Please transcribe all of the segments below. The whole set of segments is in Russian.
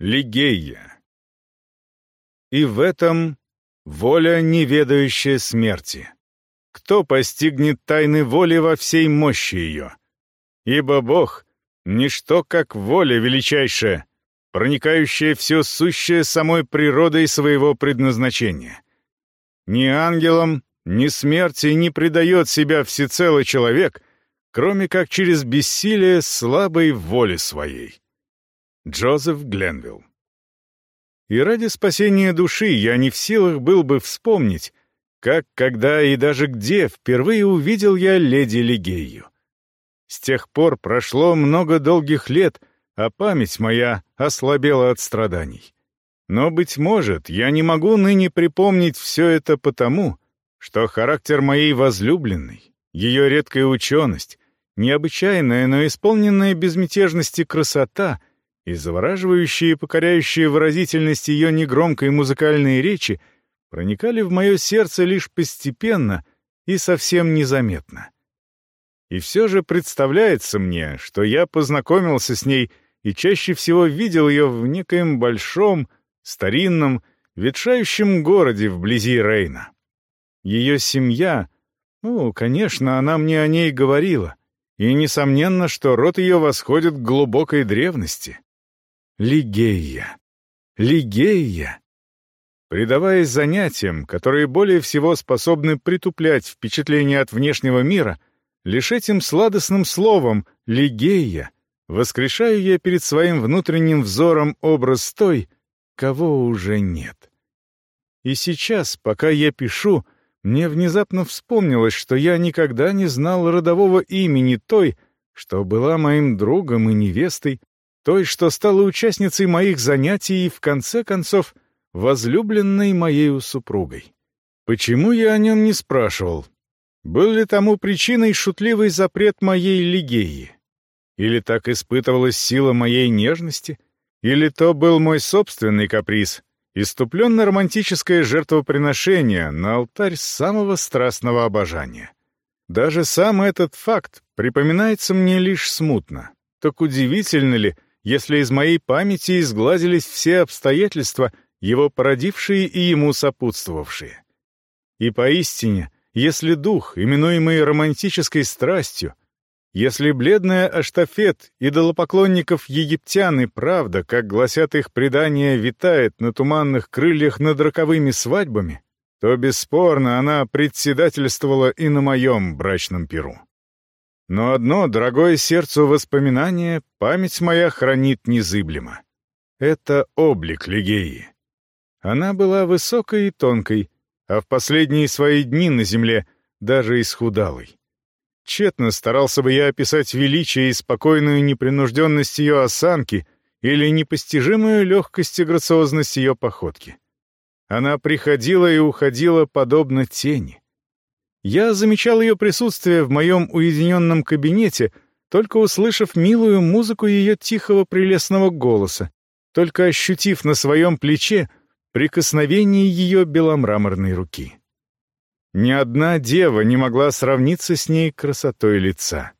Лигея. И в этом воля, неведающая смерти. Кто постигнет тайны воли во всей мощи ее? Ибо Бог — ничто, как воля величайшая, проникающая все сущее самой природой своего предназначения. Ни ангелам, ни смерти не предает себя всецело человек, кроме как через бессилие слабой воли своей. Джозеф Гленвилл И ради спасения души я не в силах был бы вспомнить, как, когда и даже где впервые увидел я леди Лигею. С тех пор прошло много долгих лет, а память моя ослабела от страданий. Но, быть может, я не могу ныне припомнить все это потому, что характер моей возлюбленной, ее редкая ученость, необычайная, но исполненная безмятежности красота и завораживающие и покоряющие выразительность ее негромкой музыкальной речи проникали в мое сердце лишь постепенно и совсем незаметно. И все же представляется мне, что я познакомился с ней и чаще всего видел ее в некоем большом, старинном, ветшающем городе вблизи Рейна. Ее семья, ну, конечно, она мне о ней говорила, и несомненно, что род ее восходит к глубокой древности. Лигея. Лигея. Предаваясь занятиям, которые более всего способны притуплять впечатление от внешнего мира, лишь этим сладостным словом «лигея» воскрешаю я перед своим внутренним взором образ той, кого уже нет. И сейчас, пока я пишу, мне внезапно вспомнилось, что я никогда не знал родового имени той, что была моим другом и невестой, той, что стала участницей моих занятий и, в конце концов, возлюбленной моею супругой. Почему я о нем не спрашивал? Был ли тому причиной шутливый запрет моей лигеи? Или так испытывалась сила моей нежности — или то был мой собственный каприз, иступленно-романтическое жертвоприношение на алтарь самого страстного обожания. Даже сам этот факт припоминается мне лишь смутно. Так удивительно ли, если из моей памяти изгладились все обстоятельства, его породившие и ему сопутствовавшие? И поистине, если дух, именуемый романтической страстью, если бледная Аштафет, идолопоклонников египтян и правда, как гласят их предания, витает на туманных крыльях над роковыми свадьбами, то бесспорно она председательствовала и на моем брачном перу. Но одно дорогое сердцу воспоминание память моя хранит незыблемо. Это облик Лигеи. Она была высокой и тонкой, а в последние свои дни на земле даже исхудалой. Тщетно старался бы я описать величие и спокойную непринужденность ее осанки или непостижимую легкость и грациозность ее походки. Она приходила и уходила подобно тени. Я замечал ее присутствие в моем уединенном кабинете, только услышав милую музыку ее тихого прелестного голоса, только ощутив на своем плече прикосновение ее беломраморной руки. Ни одна дева не могла сравниться с ней красотой лица.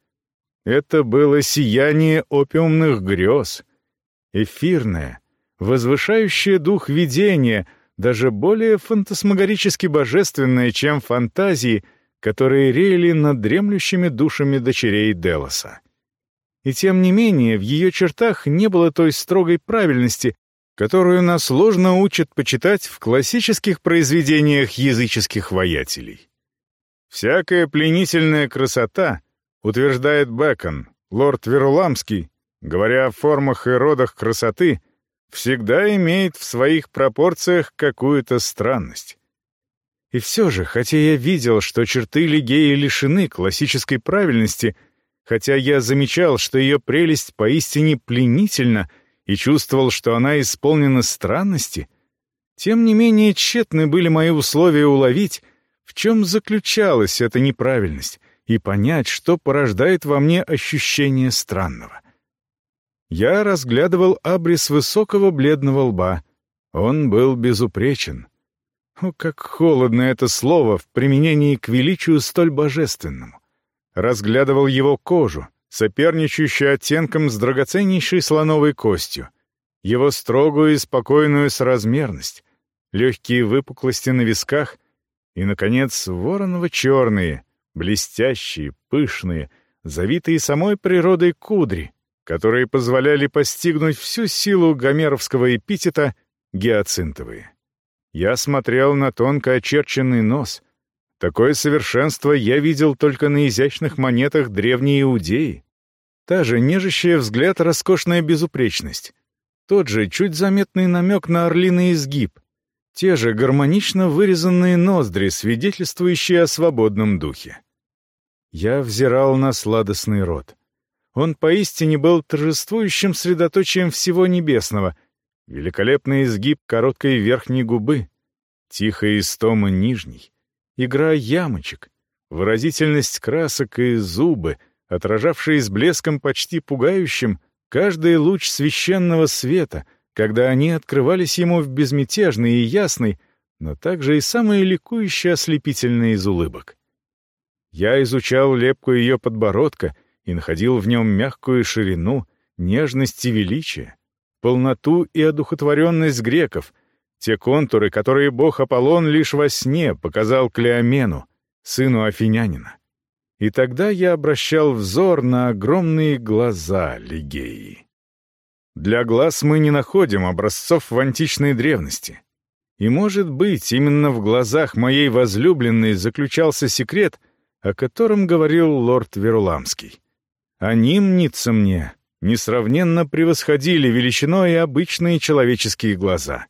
Это было сияние опиумных грез, эфирное, возвышающее дух видения, даже более фантасмагорически божественное, чем фантазии, которые реяли над дремлющими душами дочерей Делоса. И тем не менее в ее чертах не было той строгой правильности, которую нас сложно учат почитать в классических произведениях языческих воятелей. «Всякая пленительная красота», — утверждает Бэкон, лорд Веруламский, говоря о формах и родах красоты, всегда имеет в своих пропорциях какую-то странность. И все же, хотя я видел, что черты Лигеи лишены классической правильности, хотя я замечал, что ее прелесть поистине пленительна — и чувствовал, что она исполнена странности, тем не менее тщетны были мои условия уловить, в чем заключалась эта неправильность, и понять, что порождает во мне ощущение странного. Я разглядывал абрис высокого бледного лба. Он был безупречен. О, как холодно это слово в применении к величию столь божественному. Разглядывал его кожу — соперничающий оттенком с драгоценнейшей слоновой костью. его строгую и спокойную соразмерность, легкие выпуклости на висках и, наконец, вороново-черные, блестящие, пышные, завитые самой природой кудри, которые позволяли постигнуть всю силу гомеровского эпитета гиацинтовые. Я смотрел на тонко очерченный нос. Такое совершенство я видел только на изящных монетах древней Иудеи. Та же нежащая взгляд роскошная безупречность. Тот же чуть заметный намек на орлиный изгиб. Те же гармонично вырезанные ноздри, свидетельствующие о свободном духе. Я взирал на сладостный рот. Он поистине был торжествующим средоточием всего небесного. Великолепный изгиб короткой верхней губы, тихая истома нижней, игра ямочек, выразительность красок и зубы, отражавшие с блеском почти пугающим каждый луч священного света, когда они открывались ему в безмятежный и ясный, но также и самые ликующие ослепительные из улыбок. Я изучал лепку ее подбородка и находил в нем мягкую ширину, нежность и величие, полноту и одухотворенность греков, те контуры, которые бог Аполлон лишь во сне показал Клеомену, сыну афинянина. И тогда я обращал взор на огромные глаза Лигеи. Для глаз мы не находим образцов в античной древности. И, может быть, именно в глазах моей возлюбленной заключался секрет, о котором говорил лорд Веруламский. Они, мнится мне, несравненно превосходили величиной обычные человеческие глаза.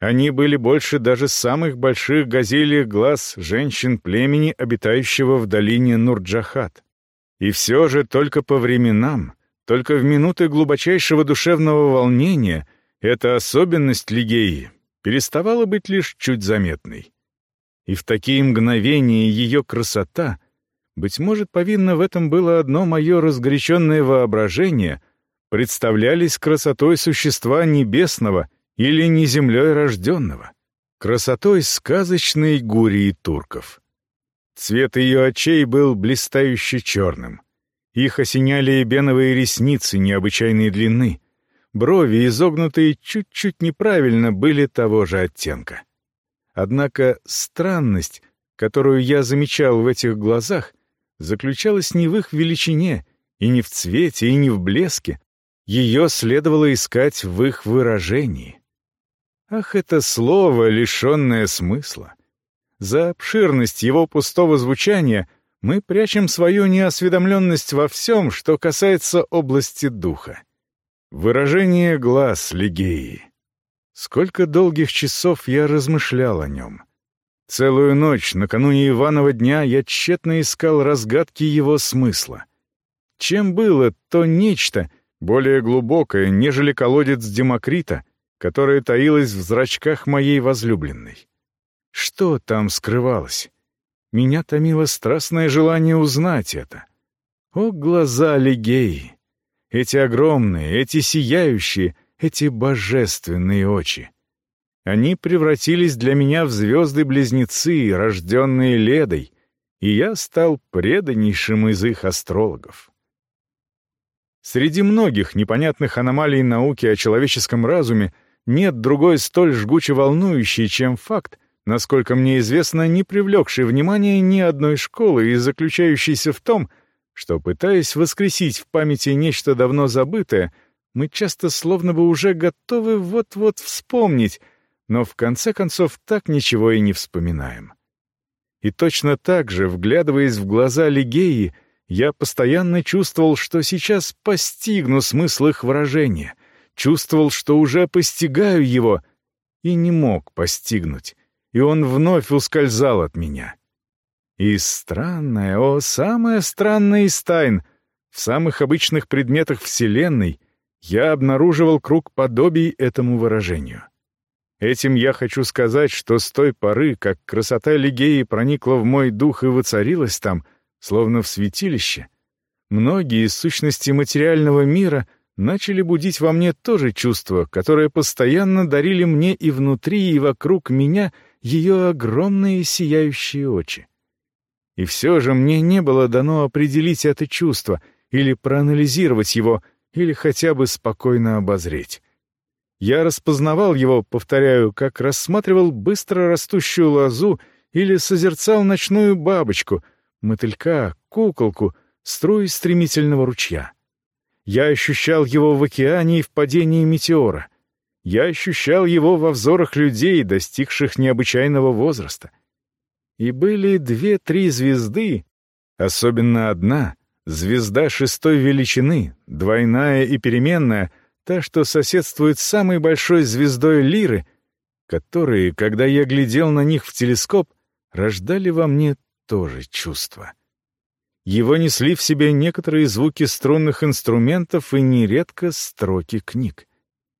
Они были больше даже самых больших газельих глаз женщин племени, обитающего в долине Нурджахат. И все же только по временам, только в минуты глубочайшего душевного волнения эта особенность Лигеи переставала быть лишь чуть заметной. И в такие мгновения ее красота, быть может, повинно в этом было одно мое разгоряченное воображение, представлялись красотой существа небесного или не землей рожденного, красотой сказочной гурии турков. Цвет ее очей был блистающе черным. Их осеняли беновые ресницы необычайной длины. Брови, изогнутые чуть-чуть неправильно, были того же оттенка. Однако странность, которую я замечал в этих глазах, заключалась не в их величине, и не в цвете, и не в блеске. Ее следовало искать в их выражении. Ах, это слово, лишенное смысла! За обширность его пустого звучания мы прячем свою неосведомленность во всем, что касается области духа. Выражение глаз Лигеи. Сколько долгих часов я размышлял о нем. Целую ночь, накануне Иванова дня, я тщетно искал разгадки его смысла. Чем было то нечто, более глубокое, нежели колодец Демокрита, которое таилось в зрачках моей возлюбленной? Что там скрывалось? Меня томило страстное желание узнать это. О, глаза Лигеи! Эти огромные, эти сияющие, эти божественные очи. Они превратились для меня в звезды-близнецы, рожденные Ледой, и я стал преданнейшим из их астрологов. Среди многих непонятных аномалий науки о человеческом разуме нет другой столь жгуче волнующей, чем факт, насколько мне известно, не привлекший внимания ни одной школы и заключающийся в том, что, пытаясь воскресить в памяти нечто давно забытое, мы часто словно бы уже готовы вот-вот вспомнить, но в конце концов так ничего и не вспоминаем. И точно так же, вглядываясь в глаза Лигеи, я постоянно чувствовал, что сейчас постигну смысл их выражения, чувствовал, что уже постигаю его, и не мог постигнуть, и он вновь ускользал от меня. И странное, о, самое странное из тайн, в самых обычных предметах Вселенной — я обнаруживал круг подобий этому выражению. Этим я хочу сказать, что с той поры, как красота Лигеи проникла в мой дух и воцарилась там, словно в святилище, многие из сущностей материального мира начали будить во мне то же чувство, которое постоянно дарили мне и внутри, и вокруг меня ее огромные сияющие очи. И все же мне не было дано определить это чувство или проанализировать его — или хотя бы спокойно обозреть. Я распознавал его, повторяю, как рассматривал быстро растущую лозу или созерцал ночную бабочку, мотылька, куколку, струи стремительного ручья. Я ощущал его в океане и в падении метеора. Я ощущал его во взорах людей, достигших необычайного возраста. И были две-три звезды, особенно одна, звезда шестой величины, двойная и переменная, та, что соседствует с самой большой звездой Лиры, которые, когда я глядел на них в телескоп, рождали во мне тоже чувства. Его несли в себе некоторые звуки струнных инструментов и нередко строки книг.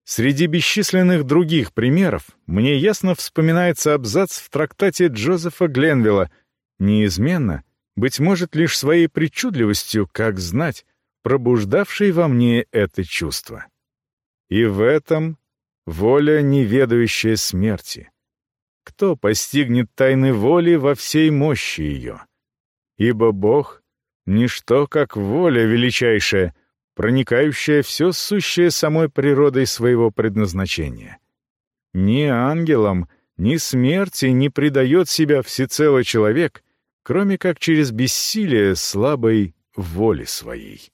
Среди бесчисленных других примеров мне ясно вспоминается абзац в трактате Джозефа Гленвилла «Неизменно, быть может, лишь своей причудливостью, как знать, пробуждавший во мне это чувство». И в этом воля, неведающая смерти. Кто постигнет тайны воли во всей мощи ее? Ибо Бог — ничто, как воля величайшая, проникающая все сущее самой природой своего предназначения. Ни ангелам, ни смерти не предает себя всецело человек, кроме как через бессилие слабой воли своей.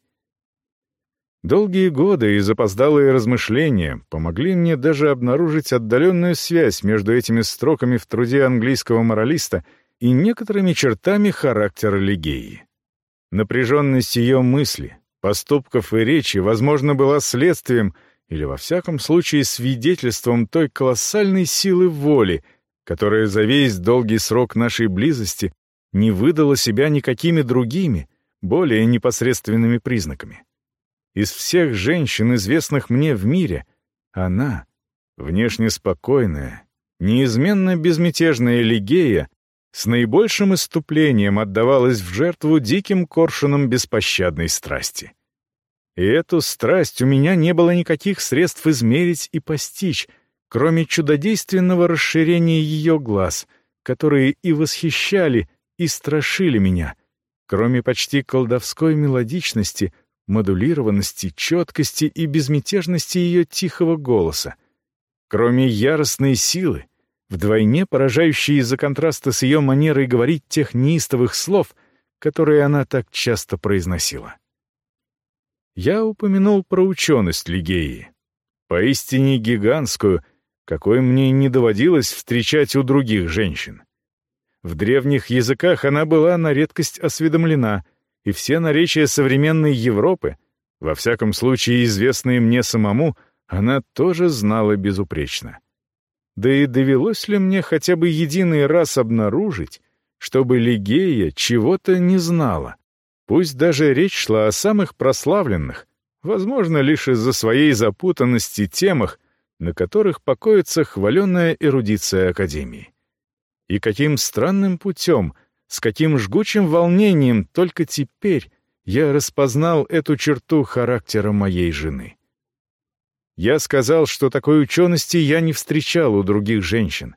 Долгие годы и запоздалые размышления помогли мне даже обнаружить отдаленную связь между этими строками в труде английского моралиста и некоторыми чертами характера Лигеи. Напряженность ее мысли, поступков и речи, возможно, была следствием или, во всяком случае, свидетельством той колоссальной силы воли, которая за весь долгий срок нашей близости не выдала себя никакими другими, более непосредственными признаками. Из всех женщин, известных мне в мире, она, внешне спокойная, неизменно безмятежная Лигея, с наибольшим иступлением отдавалась в жертву диким коршунам беспощадной страсти. И эту страсть у меня не было никаких средств измерить и постичь, кроме чудодейственного расширения ее глаз, которые и восхищали, и страшили меня, кроме почти колдовской мелодичности, модулированности, четкости и безмятежности ее тихого голоса, кроме яростной силы, вдвойне поражающей из-за контраста с ее манерой говорить тех неистовых слов, которые она так часто произносила. Я упомянул про ученость Лигеи, поистине гигантскую, какой мне не доводилось встречать у других женщин. В древних языках она была на редкость осведомлена, и все наречия современной Европы, во всяком случае известные мне самому, она тоже знала безупречно. Да и довелось ли мне хотя бы единый раз обнаружить, чтобы Лигея чего-то не знала? Пусть даже речь шла о самых прославленных, возможно, лишь из-за своей запутанности темах, на которых покоится хваленная эрудиция Академии. И каким странным путем, с каким жгучим волнением только теперь я распознал эту черту характера моей жены. Я сказал, что такой учености я не встречал у других женщин.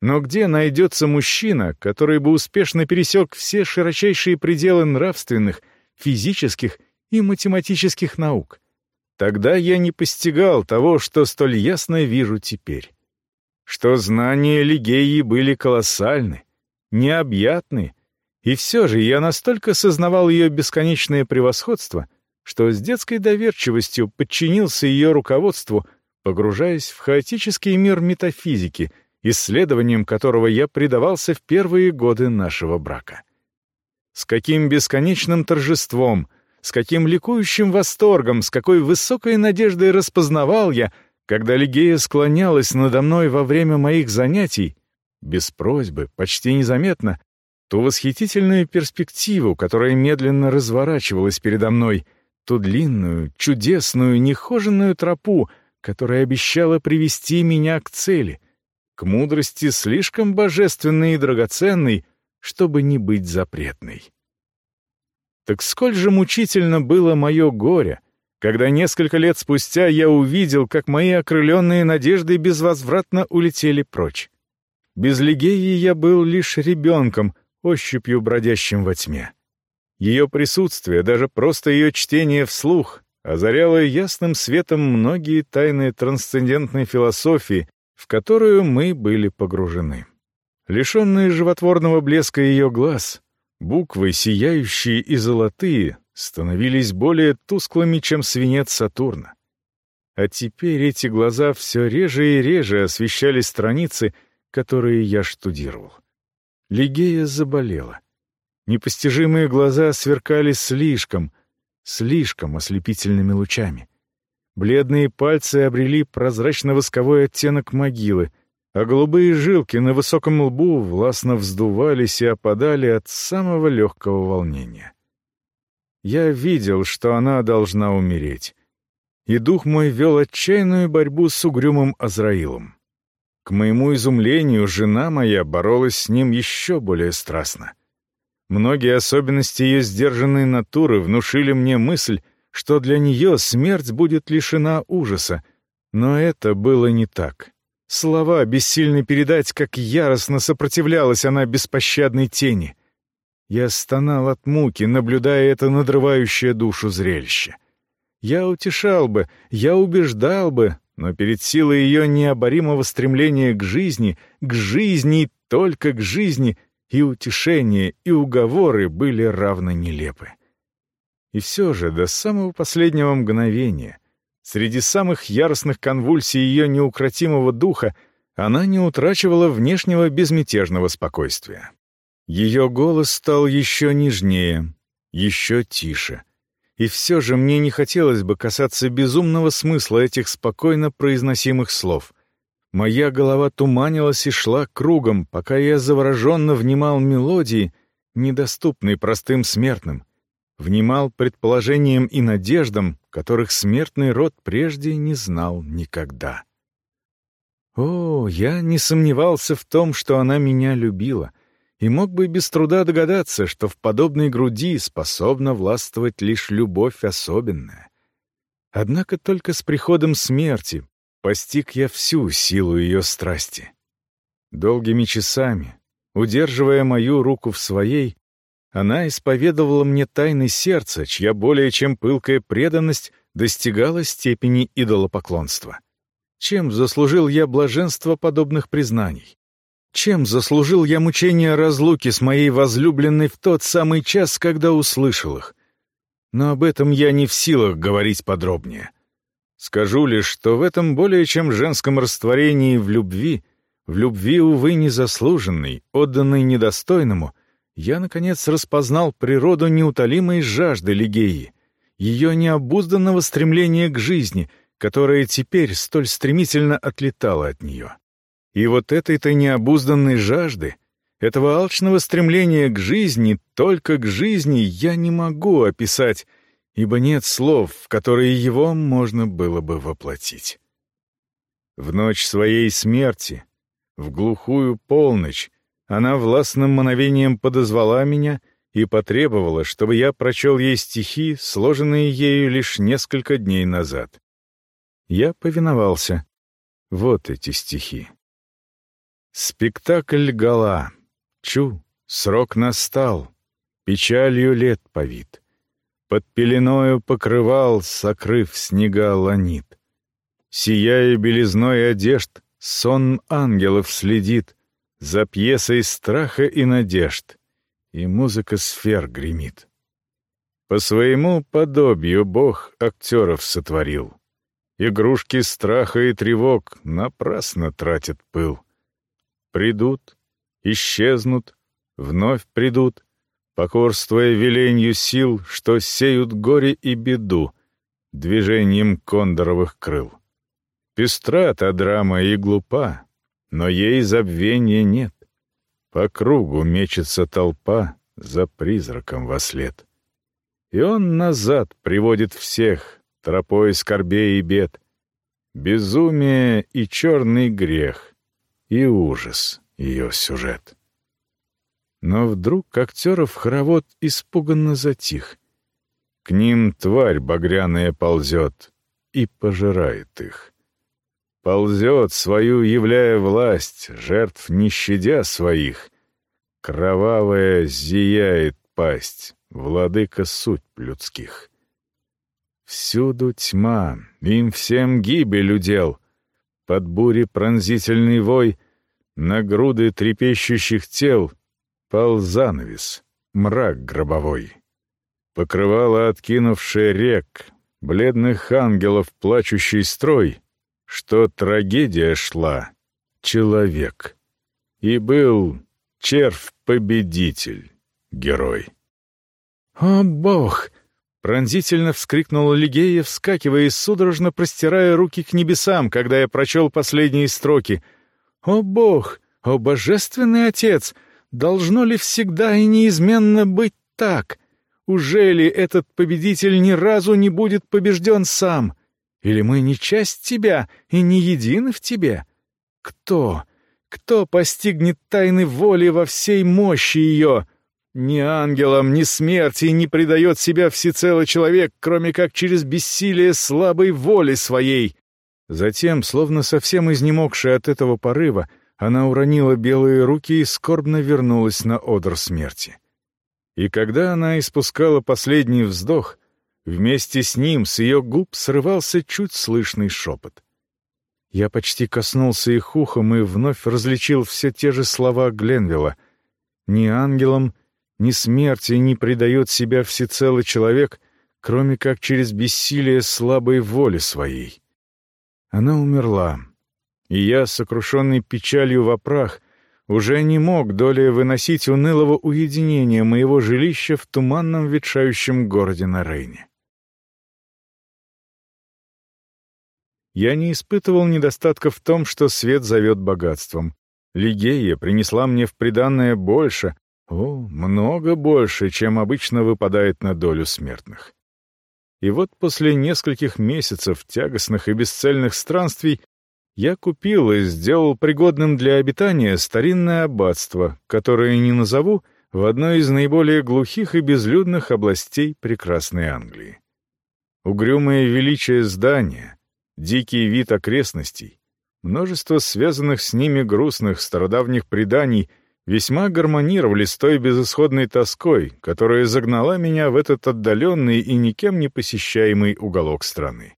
Но где найдется мужчина, который бы успешно пересек все широчайшие пределы нравственных, физических и математических наук? Тогда я не постигал того, что столь ясно вижу теперь. Что знания Лигеи были колоссальны, необъятны, и все же я настолько сознавал ее бесконечное превосходство — что с детской доверчивостью подчинился ее руководству, погружаясь в хаотический мир метафизики, исследованием которого я предавался в первые годы нашего брака. С каким бесконечным торжеством, с каким ликующим восторгом, с какой высокой надеждой распознавал я, когда Лигея склонялась надо мной во время моих занятий, без просьбы, почти незаметно, ту восхитительную перспективу, которая медленно разворачивалась передо мной — ту длинную, чудесную, нехоженную тропу, которая обещала привести меня к цели, к мудрости слишком божественной и драгоценной, чтобы не быть запретной. Так сколь же мучительно было мое горе, когда несколько лет спустя я увидел, как мои окрыленные надежды безвозвратно улетели прочь. Без Лигеи я был лишь ребенком, ощупью бродящим во тьме. Ее присутствие, даже просто ее чтение вслух, озаряла ясным светом многие тайны трансцендентной философии, в которую мы были погружены. Лишенные животворного блеска ее глаз, буквы, сияющие и золотые, становились более тусклыми, чем свинец Сатурна. А теперь эти глаза все реже и реже освещали страницы, которые я штудировал. Лигея заболела. Непостижимые глаза сверкали слишком, слишком ослепительными лучами. Бледные пальцы обрели прозрачно-восковой оттенок могилы, а голубые жилки на высоком лбу властно вздувались и опадали от самого легкого волнения. Я видел, что она должна умереть, и дух мой вел отчаянную борьбу с угрюмым Азраилом. К моему изумлению, жена моя боролась с ним еще более страстно. Многие особенности ее сдержанной натуры внушили мне мысль, что для нее смерть будет лишена ужаса, но это было не так. Слова бессильны передать, как яростно сопротивлялась она беспощадной тени. Я стонал от муки, наблюдая это надрывающее душу зрелище. Я утешал бы, я убеждал бы, но перед силой ее необоримого стремления к жизни, к жизни, только к жизни, и утешения, и уговоры были равно нелепы. И все же до самого последнего мгновения, среди самых яростных конвульсий ее неукротимого духа, она не утрачивала внешнего безмятежного спокойствия. Ее голос стал еще нежнее, еще тише. И все же мне не хотелось бы касаться безумного смысла этих спокойно произносимых слов. Моя голова туманилась и шла кругом, пока я завороженно внимал мелодии, недоступной простым смертным, внимал предположениям и надеждам, которых смертный род прежде не знал никогда. О, я не сомневался в том, что она меня любила — и мог бы без труда догадаться, что в подобной груди способна властвовать лишь любовь особенная. Однако только с приходом смерти постиг я всю силу ее страсти. Долгими часами, удерживая мою руку в своей, она исповедовала мне тайны сердца, чья более чем пылкая преданность достигала степени идолопоклонства. Чем заслужил я блаженство подобных признаний? Чем заслужил я мучения разлуки с моей возлюбленной в тот самый час, когда услышал их? Но об этом я не в силах говорить подробнее. Скажу лишь, что в этом более чем женском растворении в любви, в любви, увы, незаслуженной, отданной недостойному, я, наконец, распознал природу неутолимой жажды Лигеи, ее необузданного стремления к жизни, которое теперь столь стремительно отлетало от нее. И вот этой-то необузданной жажды, этого алчного стремления к жизни, только к жизни я не могу описать, ибо нет слов, в которые его можно было бы воплотить. В ночь своей смерти, в глухую полночь, она властным мановением подозвала меня и потребовала, чтобы я прочел ей стихи, сложенные ею лишь несколько дней назад. Я повиновался. Вот эти стихи. Спектакль гала. Чу, срок настал, печалью лет повит. Под пеленою покрывал, сокрыв снега ланит. Сияя белизной одежд, сон ангелов следит За пьесой страха и надежд, И музыка сфер гремит. По своему подобию Бог актеров сотворил. Игрушки страха и тревог напрасно тратят пыл. Придут, исчезнут, вновь придут, покорствуя веленью сил, что сеют горе и беду движением кондоровых крыл. Пестра та драма и глупа, но ей забвения нет. По кругу мечется толпа за призраком во след. И он назад приводит всех, тропой скорбей и бед. Безумие и черный грех, и ужас ее сюжет. Но вдруг актеров хоровод испуганно затих. К ним тварь багряная ползет и пожирает их. Ползет, свою являя власть, жертв не щадя своих. Кровавая зияет пасть, владыка суть людских. Всюду тьма, им всем гибель удел. Под бури пронзительный вой, на груды трепещущих тел пал занавес, мрак гробовой. Покрывало откинувшее рек, бледных ангелов плачущий строй, что трагедия шла, человек. И был червь-победитель, герой. «О, Бог!» Пронзительно вскрикнула Лигея, вскакивая и судорожно простирая руки к небесам, когда я прочел последние строки. «О Бог! О Божественный Отец! Должно ли всегда и неизменно быть так? Уже ли этот победитель ни разу не будет побежден сам? Или мы не часть тебя и не едины в тебе? Кто? Кто постигнет тайны воли во всей мощи ее?» Ни ангелам, ни смерти не предает себя всецело человек, кроме как через бессилие слабой воли своей. Затем, словно совсем изнемогшая от этого порыва, она уронила белые руки и скорбно вернулась на одр смерти. И когда она испускала последний вздох, вместе с ним с ее губ срывался чуть слышный шепот. Я почти коснулся их ухом и вновь различил все те же слова Гленвилла. Ни ангелам, ни смерти не предает себя всецело человек, кроме как через бессилие слабой воли своей. Она умерла, и я, сокрушенный печалью в прах, уже не мог долей выносить унылого уединения моего жилища в туманном ветшающем городе на Рейне. Я не испытывал недостатка в том, что свет зовет богатством. Лигея принесла мне в приданное больше, о, много больше, чем обычно выпадает на долю смертных. И вот после нескольких месяцев тягостных и бесцельных странствий я купил и сделал пригодным для обитания старинное аббатство, которое не назову, в одной из наиболее глухих и безлюдных областей прекрасной Англии. Угрюмое величие здания, дикий вид окрестностей, множество связанных с ними грустных стародавних преданий — весьма гармонировали с той безысходной тоской, которая загнала меня в этот отдаленный и никем не посещаемый уголок страны.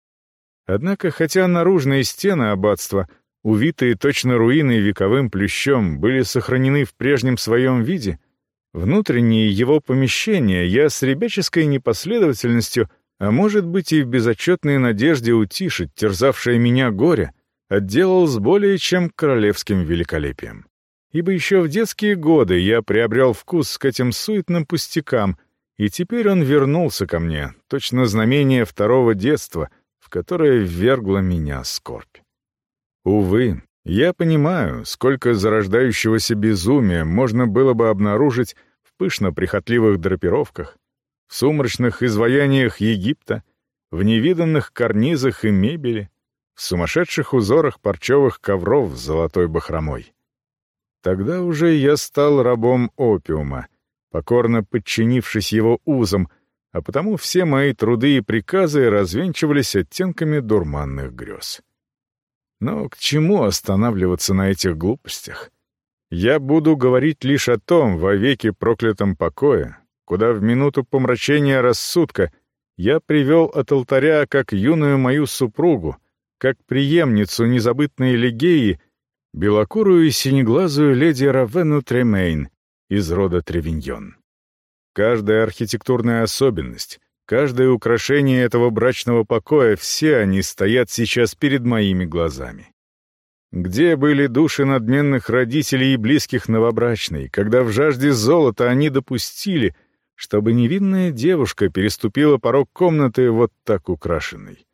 Однако, хотя наружные стены аббатства, увитые точно руиной вековым плющом, были сохранены в прежнем своем виде, внутренние его помещения я с ребяческой непоследовательностью, а может быть и в безотчетной надежде утишить терзавшее меня горе, отделал с более чем королевским великолепием ибо еще в детские годы я приобрел вкус к этим суетным пустякам, и теперь он вернулся ко мне, точно знамение второго детства, в которое ввергло меня скорбь. Увы, я понимаю, сколько зарождающегося безумия можно было бы обнаружить в пышно-прихотливых драпировках, в сумрачных изваяниях Египта, в невиданных карнизах и мебели, в сумасшедших узорах парчевых ковров с золотой бахромой. Тогда уже я стал рабом опиума, покорно подчинившись его узам, а потому все мои труды и приказы развенчивались оттенками дурманных грез. Но к чему останавливаться на этих глупостях? Я буду говорить лишь о том вовеки проклятом покое, куда в минуту помрачения рассудка я привел от алтаря как юную мою супругу, как преемницу незабытной Легеи белокурую и синеглазую леди Равену Тремейн из рода Тревиньон. Каждая архитектурная особенность, каждое украшение этого брачного покоя, все они стоят сейчас перед моими глазами. Где были души надменных родителей и близких новобрачной, когда в жажде золота они допустили, чтобы невинная девушка переступила порог комнаты вот так украшенной?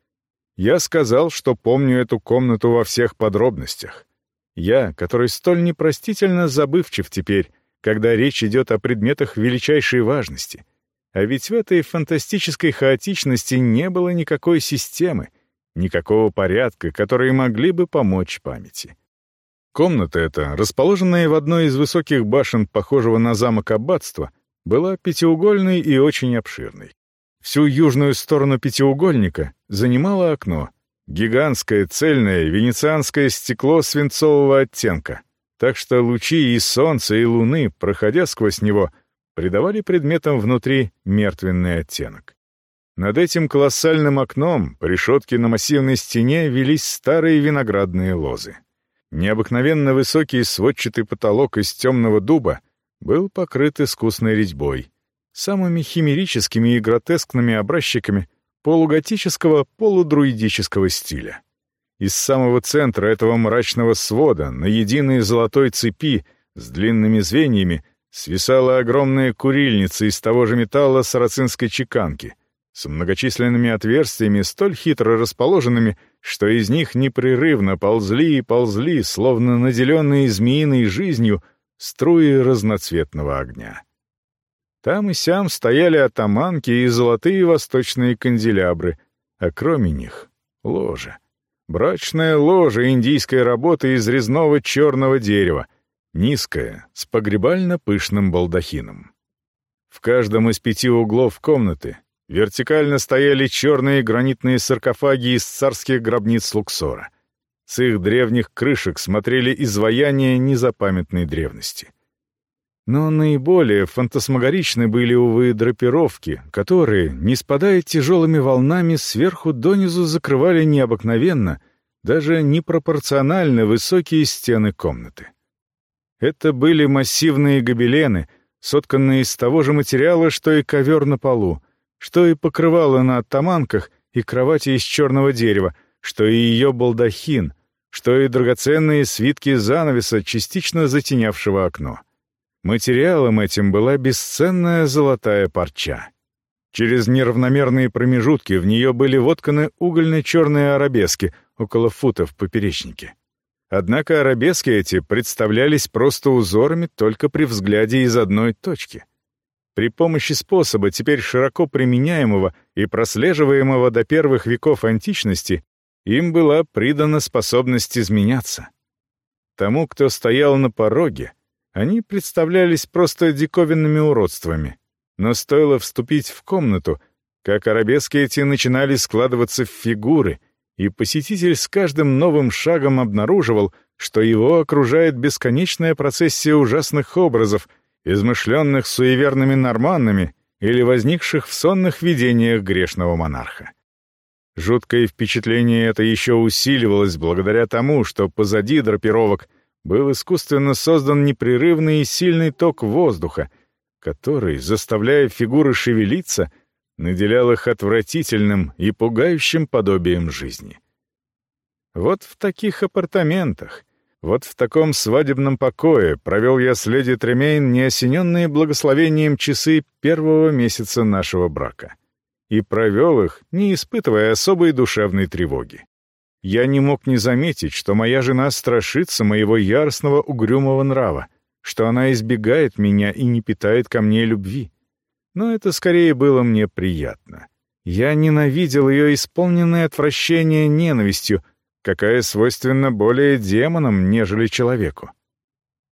Я сказал, что помню эту комнату во всех подробностях. Я, который столь непростительно забывчив теперь, когда речь идет о предметах величайшей важности. А ведь в этой фантастической хаотичности не было никакой системы, никакого порядка, которые могли бы помочь памяти. Комната эта, расположенная в одной из высоких башен, похожего на замок аббатства, была пятиугольной и очень обширной. Всю южную сторону пятиугольника занимало окно — Гигантское, цельное, венецианское стекло свинцового оттенка, так что лучи и солнца, и луны, проходя сквозь него, придавали предметам внутри мертвенный оттенок. Над этим колоссальным окном, по решетке на массивной стене, велись старые виноградные лозы. Необыкновенно высокий сводчатый потолок из темного дуба был покрыт искусной резьбой, самыми химерическими и гротескными образчиками полуготического полудруидического стиля. Из самого центра этого мрачного свода на единой золотой цепи с длинными звеньями свисала огромная курильница из того же металла сарацинской чеканки — с многочисленными отверстиями, столь хитро расположенными, что из них непрерывно ползли и ползли, словно наделенные змеиной жизнью, струи разноцветного огня. Там и сям стояли атаманки и золотые восточные канделябры, а кроме них — ложе. Брачная ложа индийской работы из резного черного дерева, низкая, с погребально-пышным балдахином. В каждом из пяти углов комнаты Вертикально стояли черные гранитные саркофаги из царских гробниц Луксора. С их древних крышек смотрели изваяния незапамятной древности. Но наиболее фантасмагоричны были, увы, драпировки, которые, не спадая тяжелыми волнами, сверху донизу закрывали необыкновенно, даже непропорционально высокие стены комнаты. Это были массивные гобелены, сотканные из того же материала, что и ковер на полу, что и покрывало на оттаманках и кровати из черного дерева, что и ее балдахин, что и драгоценные свитки занавеса, частично затенявшего окно. Материалом этим была бесценная золотая парча. Через неравномерные промежутки в нее были вотканы угольно-черные арабески, около фута в поперечнике. Однако арабески эти представлялись просто узорами только при взгляде из одной точки. При помощи способа, теперь широко применяемого и прослеживаемого до первых веков античности, им была придана способность изменяться. Тому, кто стоял на пороге, они представлялись просто диковинными уродствами. Но стоило вступить в комнату, как арабески эти начинали складываться в фигуры, и посетитель с каждым новым шагом обнаруживал, что его окружает бесконечная процессия ужасных образов — измышленных суеверными норманнами или возникших в сонных видениях грешного монарха. Жуткое впечатление это еще усиливалось благодаря тому, что позади драпировок был искусственно создан непрерывный и сильный ток воздуха, который, заставляя фигуры шевелиться, наделял их отвратительным и пугающим подобием жизни. Вот в таких апартаментах, вот в таком свадебном покое провел я с леди Тремейн неосененные благословением часы первого месяца нашего брака. И провел их, не испытывая особой душевной тревоги. Я не мог не заметить, что моя жена страшится моего яростного угрюмого нрава, что она избегает меня и не питает ко мне любви. Но это скорее было мне приятно. Я ненавидел ее исполненное отвращение ненавистью, какая свойственна более демонам, нежели человеку.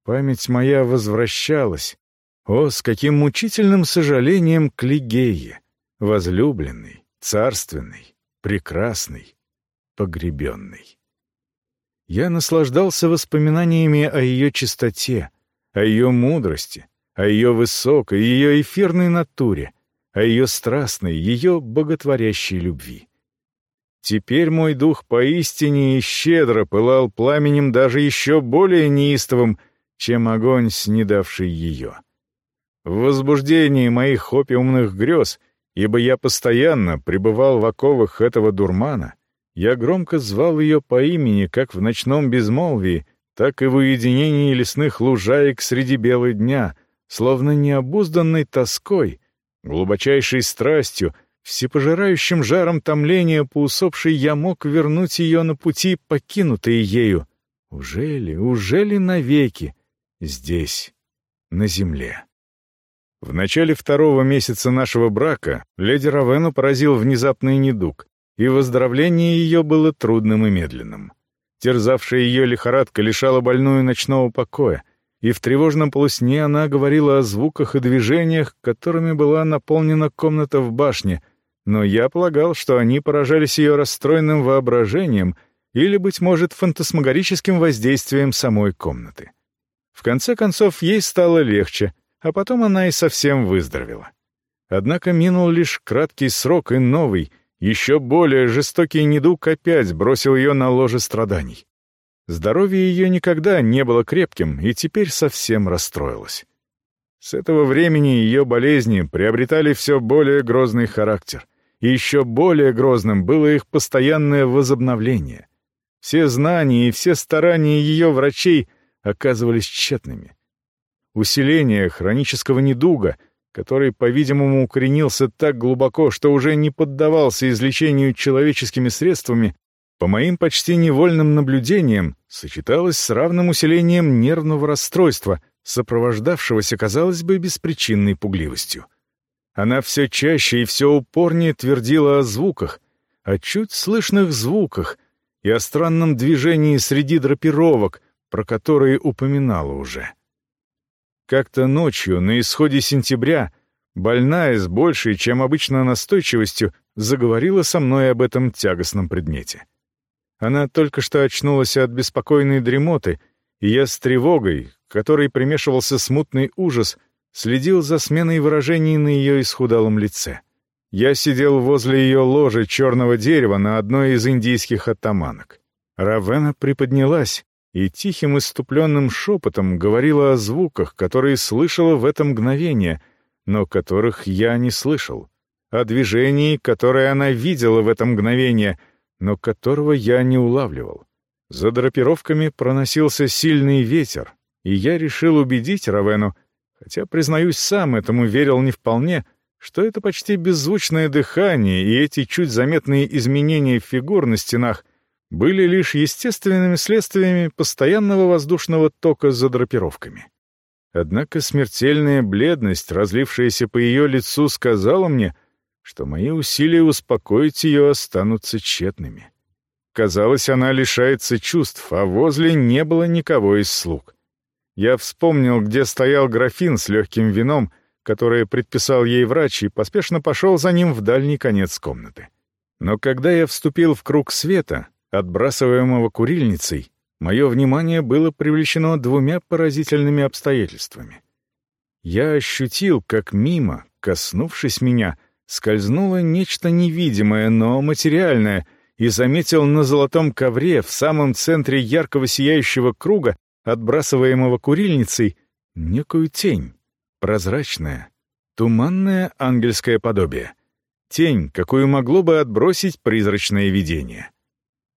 Память моя возвращалась. О, с каким мучительным сожалением к Лигее, возлюбленный, царственный, прекрасный, погребенный. Я наслаждался воспоминаниями о ее чистоте, о ее мудрости, о ее высокой, ее эфирной натуре, о ее страстной, ее боготворящей любви. Теперь мой дух поистине и щедро пылал пламенем даже еще более неистовым, чем огонь, снедавший ее. В возбуждении моих опиумных грез, ибо я постоянно пребывал в оковах этого дурмана, я громко звал ее по имени как в ночном безмолвии, так и в уединении лесных лужаек среди бела дня, словно необузданной тоской, глубочайшей страстью — всепожирающим жаром томления по усопшей я мог вернуть ее на пути, покинутые ею. Ужели, ужели навеки здесь, на земле? В начале второго месяца нашего брака леди Равену поразил внезапный недуг, и выздоровление ее было трудным и медленным. Терзавшая ее лихорадка лишала больную ночного покоя, и в тревожном полусне она говорила о звуках и движениях, которыми была наполнена комната в башне, но я полагал, что они поражались ее расстроенным воображением или, быть может, фантасмагорическим воздействием самой комнаты. В конце концов, ей стало легче, а потом она и совсем выздоровела. Однако минул лишь краткий срок, и новый, еще более жестокий недуг опять бросил ее на ложе страданий. Здоровье ее никогда не было крепким и теперь совсем расстроилось. С этого времени ее болезни приобретали все более грозный характер, и еще более грозным было их постоянное возобновление. Все знания и все старания ее врачей оказывались тщетными. Усиление хронического недуга, который, по-видимому, укоренился так глубоко, что уже не поддавался излечению человеческими средствами, по моим почти невольным наблюдениям, сочеталось с равным усилением нервного расстройства, сопровождавшегося, казалось бы, беспричинной пугливостью. Она все чаще и все упорнее твердила о звуках, о чуть слышных звуках и о странном движении среди драпировок, про которые упоминала уже. Как-то ночью, на исходе сентября, больная с большей, чем обычно, настойчивостью, заговорила со мной об этом тягостном предмете. Она только что очнулась от беспокойной дремоты, и я с тревогой, которой примешивался смутный ужас, следил за сменой выражений на ее исхудалом лице. Я сидел возле ее ложа черного дерева на одной из индийских оттаманок. Равена приподнялась и тихим иступленным шепотом говорила о звуках, которые слышала в это мгновение, но которых я не слышал, о движении, которое она видела в это мгновение, но которого я не улавливал. За драпировками проносился сильный ветер, и я решил убедить Равену, хотя, признаюсь, сам этому верил не вполне, что это почти беззвучное дыхание и эти чуть заметные изменения фигур на стенах были лишь естественными следствиями постоянного воздушного тока за драпировками. Однако смертельная бледность, разлившаяся по ее лицу, сказала мне, что мои усилия успокоить ее останутся тщетными. Казалось, она лишается чувств, а возле не было никого из слуг. Я вспомнил, где стоял графин с легким вином, которое предписал ей врач, и поспешно пошел за ним в дальний конец комнаты. Но когда я вступил в круг света, отбрасываемого курильницей, мое внимание было привлечено двумя поразительными обстоятельствами. Я ощутил, как мимо, коснувшись меня, скользнуло нечто невидимое, но материальное, и заметил на золотом ковре в самом центре яркого сияющего круга, отбрасываемого курильницей, некую тень, прозрачная, туманное ангельское подобие. Тень, какую могло бы отбросить призрачное видение.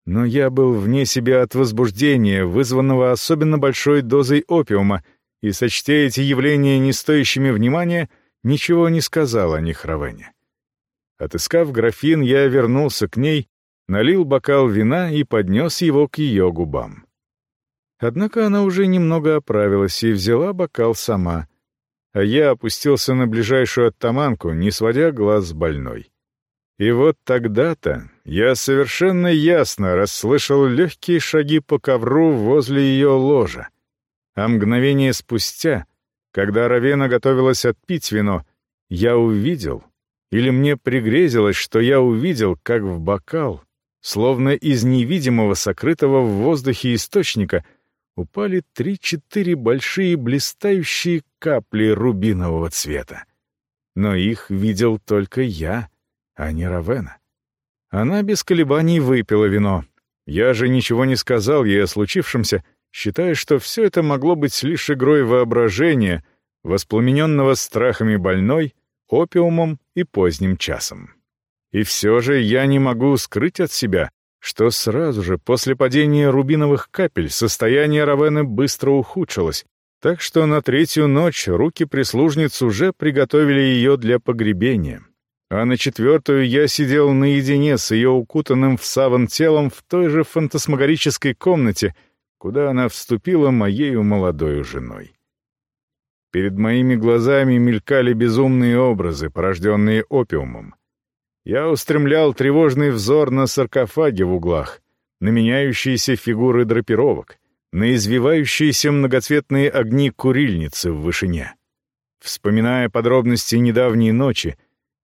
Но я был вне себя от возбуждения, вызванного особенно большой дозой опиума, и, сочтя эти явления не стоящими внимания, ничего не сказал о них Равене. Отыскав графин, я вернулся к ней, налил бокал вина и поднес его к ее губам. Однако она уже немного оправилась и взяла бокал сама, а я опустился на ближайшую оттаманку, не сводя глаз с больной. И вот тогда-то я совершенно ясно расслышал легкие шаги по ковру возле ее ложа. А мгновение спустя, когда Равена готовилась отпить вино, я увидел, или мне пригрезилось, что я увидел, как в бокал, словно из невидимого сокрытого в воздухе источника, упали три-четыре большие блистающие капли рубинового цвета. Но их видел только я — а не Равена. Она без колебаний выпила вино. Я же ничего не сказал ей о случившемся, считая, что все это могло быть лишь игрой воображения, воспламененного страхами больной, опиумом и поздним часом. И все же я не могу скрыть от себя, что сразу же после падения рубиновых капель состояние Равены быстро ухудшилось, так что на третью ночь руки прислужниц уже приготовили ее для погребения, а на четвертую я сидел наедине с ее укутанным в саван телом в той же фантасмагорической комнате, куда она вступила моею молодою женой. Перед моими глазами мелькали безумные образы, порожденные опиумом. Я устремлял тревожный взор на саркофаги в углах, на меняющиеся фигуры драпировок, на извивающиеся многоцветные огни курильницы в вышине. Вспоминая подробности недавней ночи,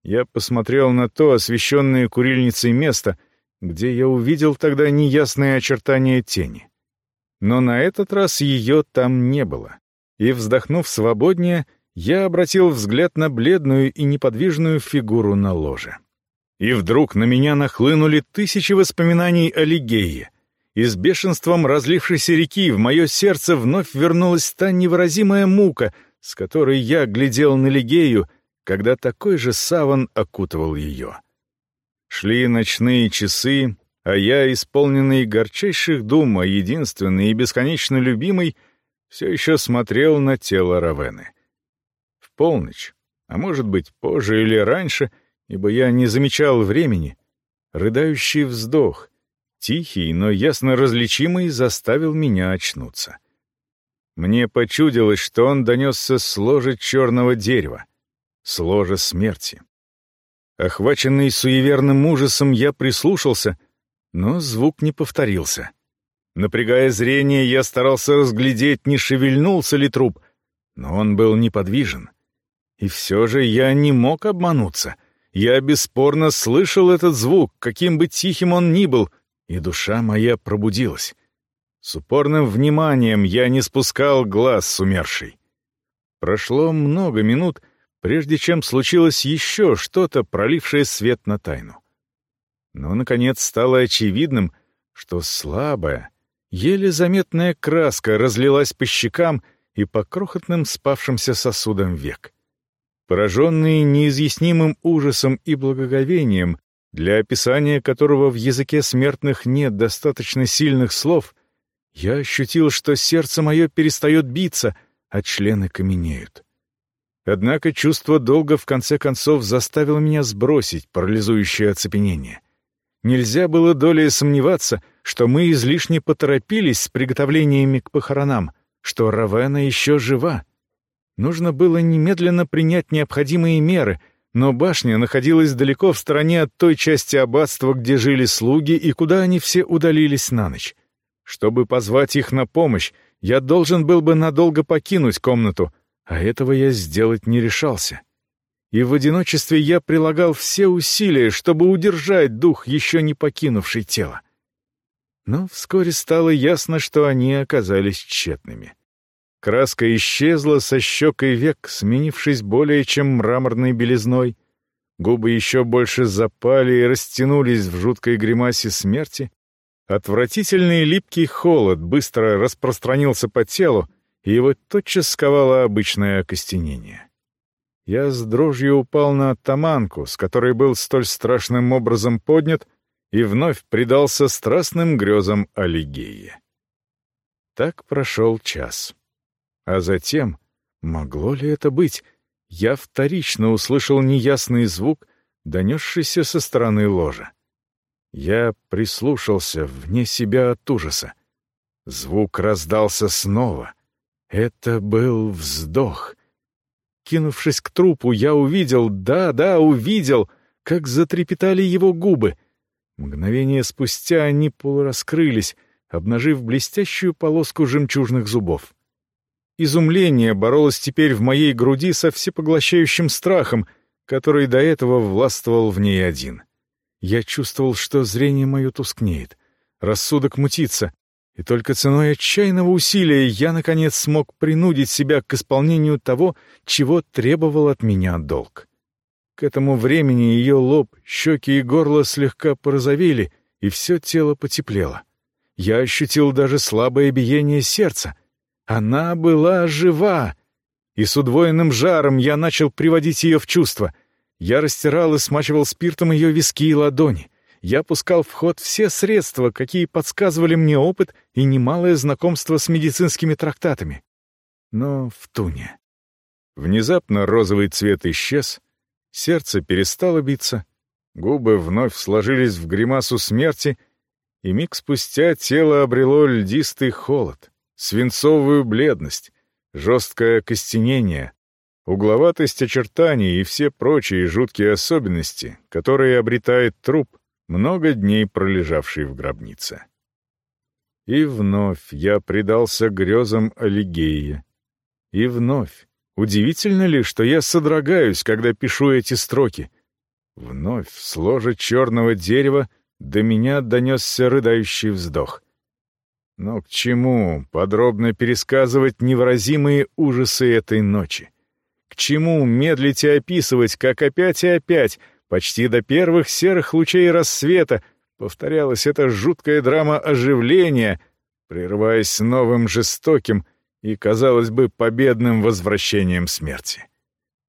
я посмотрел на то освещенное курильницей место, где я увидел тогда неясные очертания тени. Но на этот раз ее там не было. И, вздохнув свободнее, я обратил взгляд на бледную и неподвижную фигуру на ложе. И вдруг на меня нахлынули тысячи воспоминаний о Лигее. И с бешенством разлившейся реки в мое сердце вновь вернулась та невыразимая мука, с которой я глядел на Лигею, когда такой же саван окутывал ее. Шли ночные часы, а я, исполненный горчайших дум о единственной и бесконечно любимой, все еще смотрел на тело Равены полночь, а может быть, позже или раньше, ибо я не замечал времени, рыдающий вздох, тихий, но ясно различимый, заставил меня очнуться. Мне почудилось, что он донесся с ложа черного дерева, с ложа смерти. Охваченный суеверным ужасом, я прислушался, но звук не повторился. Напрягая зрение, я старался разглядеть, не шевельнулся ли труп, но он был неподвижен. И все же я не мог обмануться. Я бесспорно слышал этот звук, каким бы тихим он ни был, и душа моя пробудилась. С упорным вниманием я не спускал глаз с умершей. Прошло много минут, прежде чем случилось еще что-то, пролившее свет на тайну. Но, наконец, стало очевидным, что слабая, еле заметная краска разлилась по щекам и по крохотным спавшимся сосудам век. Пораженный неизъяснимым ужасом и благоговением, для описания которого в языке смертных нет достаточно сильных слов, я ощутил, что сердце мое перестает биться, а члены каменеют. Однако чувство долга в конце концов заставило меня сбросить парализующее оцепенение. Нельзя было долей сомневаться, что мы излишне поторопились с приготовлениями к похоронам, что Равена еще жива, Нужно было немедленно принять необходимые меры, но башня находилась далеко в стороне от той части аббатства, где жили слуги и куда они все удалились на ночь. Чтобы позвать их на помощь, я должен был бы надолго покинуть комнату, а этого я сделать не решался. И в одиночестве я прилагал все усилия, чтобы удержать дух, еще не покинувший тело. Но вскоре стало ясно, что они оказались тщетными. Краска исчезла со щек и век, сменившись более чем мраморной белизной. Губы еще больше запали и растянулись в жуткой гримасе смерти. Отвратительный липкий холод быстро распространился по телу, и его тотчас сковало обычное окостенение. Я с дрожью упал на оттаманку, с которой был столь страшным образом поднят, и вновь предался страстным грезам Алигеи. Так прошел час. А затем, могло ли это быть, я вторично услышал неясный звук, донесшийся со стороны ложа. Я прислушался вне себя от ужаса. Звук раздался снова. Это был вздох. Кинувшись к трупу, я увидел, да, да, увидел, как затрепетали его губы. Мгновение спустя они полураскрылись, обнажив блестящую полоску жемчужных зубов. Изумление боролось теперь в моей груди со всепоглощающим страхом, который до этого властвовал в ней один. Я чувствовал, что зрение мое тускнеет, рассудок мутится, и только ценой отчаянного усилия я, наконец, смог принудить себя к исполнению того, чего требовал от меня долг. К этому времени ее лоб, щеки и горло слегка порозовели, и все тело потеплело. Я ощутил даже слабое биение сердца — она была жива! И с удвоенным жаром я начал приводить ее в чувство. Я растирал и смачивал спиртом ее виски и ладони. Я пускал в ход все средства, какие подсказывали мне опыт и немалое знакомство с медицинскими трактатами. Но в туне. Внезапно розовый цвет исчез, сердце перестало биться, губы вновь сложились в гримасу смерти, и миг спустя тело обрело льдистый холод свинцовую бледность, жесткое костенение, угловатость очертаний и все прочие жуткие особенности, которые обретает труп, много дней пролежавший в гробнице. И вновь я предался грезам Алигея. И вновь. Удивительно ли, что я содрогаюсь, когда пишу эти строки? Вновь с ложа черного дерева до меня донесся рыдающий вздох. Но к чему подробно пересказывать невыразимые ужасы этой ночи? К чему медлить и описывать, как опять и опять, почти до первых серых лучей рассвета, повторялась эта жуткая драма оживления, прерываясь новым жестоким и, казалось бы, победным возвращением смерти.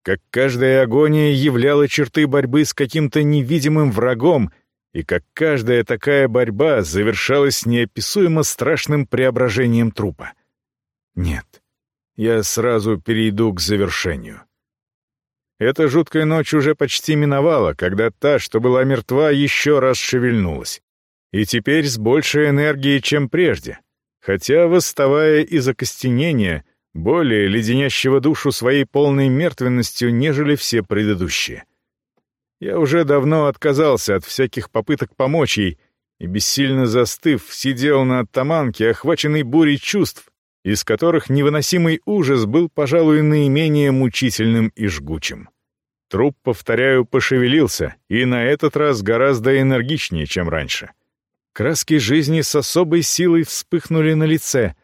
Как каждая агония являла черты борьбы с каким-то невидимым врагом, и как каждая такая борьба завершалась неописуемо страшным преображением трупа. Нет, я сразу перейду к завершению. Эта жуткая ночь уже почти миновала, когда та, что была мертва, еще раз шевельнулась. И теперь с большей энергией, чем прежде. Хотя, восставая из окостенения, более леденящего душу своей полной мертвенностью, нежели все предыдущие. Я уже давно отказался от всяких попыток помочь ей, и, бессильно застыв, сидел на оттаманке, охваченный бурей чувств, из которых невыносимый ужас был, пожалуй, наименее мучительным и жгучим. Труп, повторяю, пошевелился, и на этот раз гораздо энергичнее, чем раньше. Краски жизни с особой силой вспыхнули на лице,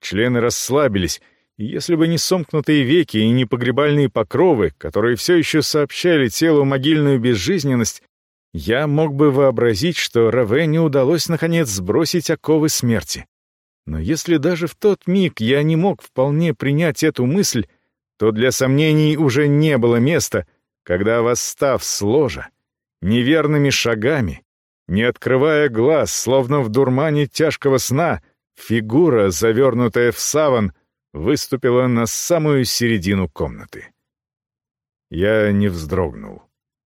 члены расслабились, и если бы не сомкнутые веки и не погребальные покровы, которые все еще сообщали телу могильную безжизненность, я мог бы вообразить, что Раве не удалось наконец сбросить оковы смерти. Но если даже в тот миг я не мог вполне принять эту мысль, то для сомнений уже не было места, когда, восстав с ложа, неверными шагами, не открывая глаз, словно в дурмане тяжкого сна, фигура, завернутая в саван, выступила на самую середину комнаты. Я не вздрогнул.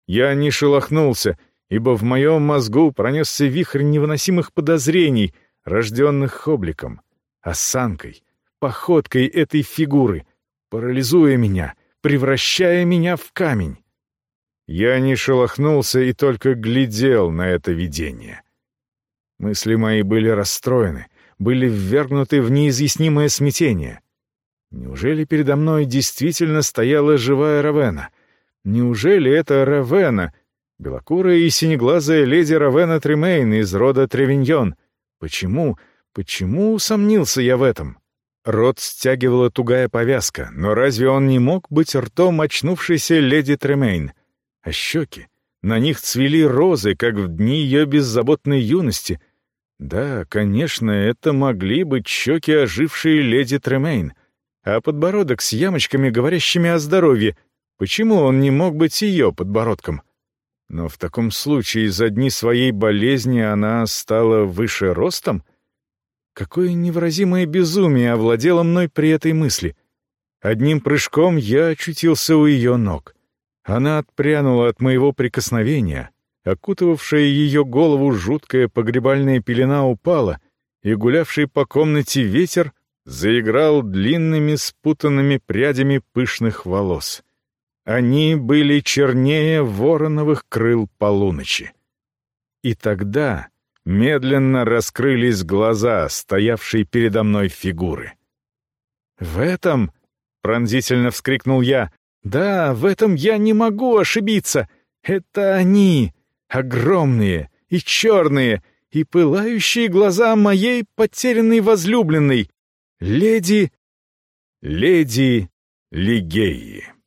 Я не шелохнулся, ибо в моем мозгу пронесся вихрь невыносимых подозрений — рожденных обликом, осанкой, походкой этой фигуры, парализуя меня, превращая меня в камень. Я не шелохнулся и только глядел на это видение. Мысли мои были расстроены, были ввергнуты в неизъяснимое смятение. Неужели передо мной действительно стояла живая Равена? Неужели это Равена, белокурая и синеглазая леди Равена Тремейн из рода Тревиньон, Почему, почему усомнился я в этом? Рот стягивала тугая повязка, но разве он не мог быть ртом очнувшейся леди Тремейн? А щеки? На них цвели розы, как в дни ее беззаботной юности. Да, конечно, это могли быть щеки ожившей леди Тремейн. А подбородок с ямочками, говорящими о здоровье, почему он не мог быть ее подбородком? — но в таком случае за дни своей болезни она стала выше ростом? Какое невыразимое безумие овладело мной при этой мысли. Одним прыжком я очутился у ее ног. Она отпрянула от моего прикосновения, окутывавшая ее голову жуткая погребальная пелена упала, и гулявший по комнате ветер заиграл длинными спутанными прядями пышных волос. Они были чернее вороновых крыл полуночи. И тогда медленно раскрылись глаза стоявшей передо мной фигуры. «В этом...» — пронзительно вскрикнул я. «Да, в этом я не могу ошибиться. Это они, огромные и черные, и пылающие глаза моей потерянной возлюбленной, леди... леди Лигеи».